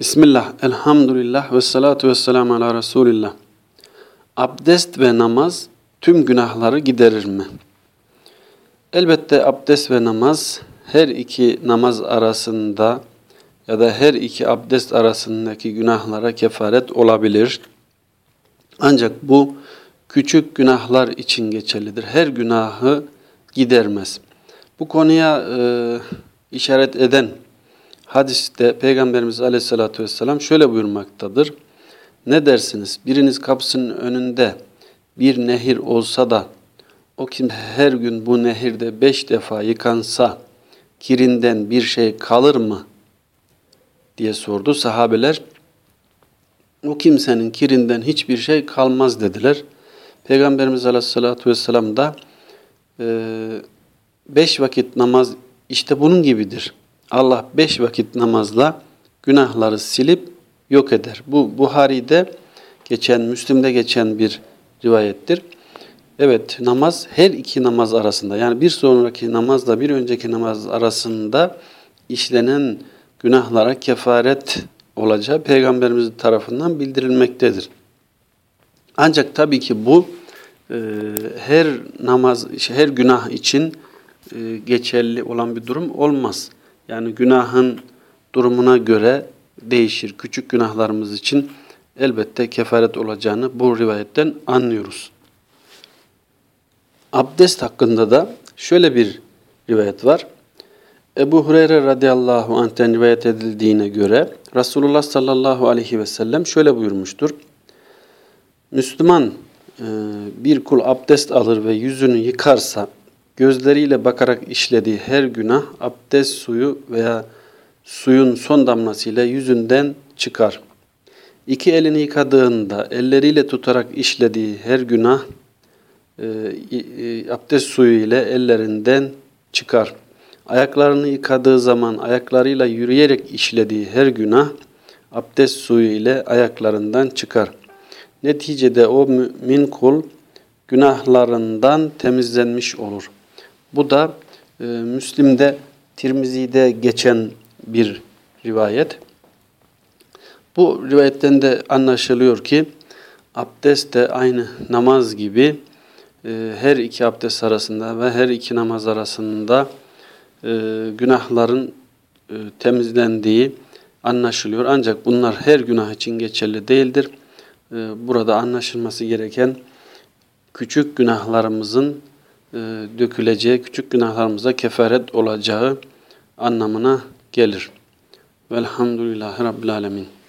Bismillah, elhamdülillah ve salatu ve selamu ala Resulillah. Abdest ve namaz tüm günahları giderir mi? Elbette abdest ve namaz her iki namaz arasında ya da her iki abdest arasındaki günahlara kefaret olabilir. Ancak bu küçük günahlar için geçerlidir. Her günahı gidermez. Bu konuya e, işaret eden hadiste Peygamberimiz Aleyhisselatü vesselam şöyle buyurmaktadır. Ne dersiniz? Biriniz kapısının önünde bir nehir olsa da o kim her gün bu nehirde beş defa yıkansa kirinden bir şey kalır mı? diye sordu. Sahabeler o kimsenin kirinden hiçbir şey kalmaz dediler. Peygamberimiz Aleyhisselatü vesselam da beş vakit namaz işte bunun gibidir. Allah beş vakit namazla günahları silip yok eder. Bu Buhari'de geçen, Müslim'de geçen bir rivayettir. Evet namaz her iki namaz arasında yani bir sonraki namazla bir önceki namaz arasında işlenen günahlara kefaret olacağı Peygamberimiz tarafından bildirilmektedir. Ancak tabii ki bu e, her namaz, her günah için e, geçerli olan bir durum olmaz. Yani günahın durumuna göre değişir. Küçük günahlarımız için elbette kefaret olacağını bu rivayetten anlıyoruz. Abdest hakkında da şöyle bir rivayet var. Ebu Hureyre radıyallahu anh'ten rivayet edildiğine göre Resulullah sallallahu aleyhi ve sellem şöyle buyurmuştur. Müslüman e, bir kul abdest alır ve yüzünü yıkarsa gözleriyle bakarak işlediği her günah abdest suyu veya suyun son damlasıyla yüzünden çıkar. İki elini yıkadığında elleriyle tutarak işlediği her günah e, e, abdest suyu ile ellerinden çıkar. Ayaklarını yıkadığı zaman ayaklarıyla yürüyerek işlediği her günah abdest suyu ile ayaklarından çıkar. Neticede o mümin kul günahlarından temizlenmiş olur.'' Bu da e, Müslim'de, Tirmizi'de geçen bir rivayet. Bu rivayetten de anlaşılıyor ki abdest de aynı namaz gibi e, her iki abdest arasında ve her iki namaz arasında e, günahların e, temizlendiği anlaşılıyor. Ancak bunlar her günah için geçerli değildir. E, burada anlaşılması gereken küçük günahlarımızın e, döküleceği, küçük günahlarımıza kefaret olacağı anlamına gelir. Velhamdülillahi Rabbil Alemin.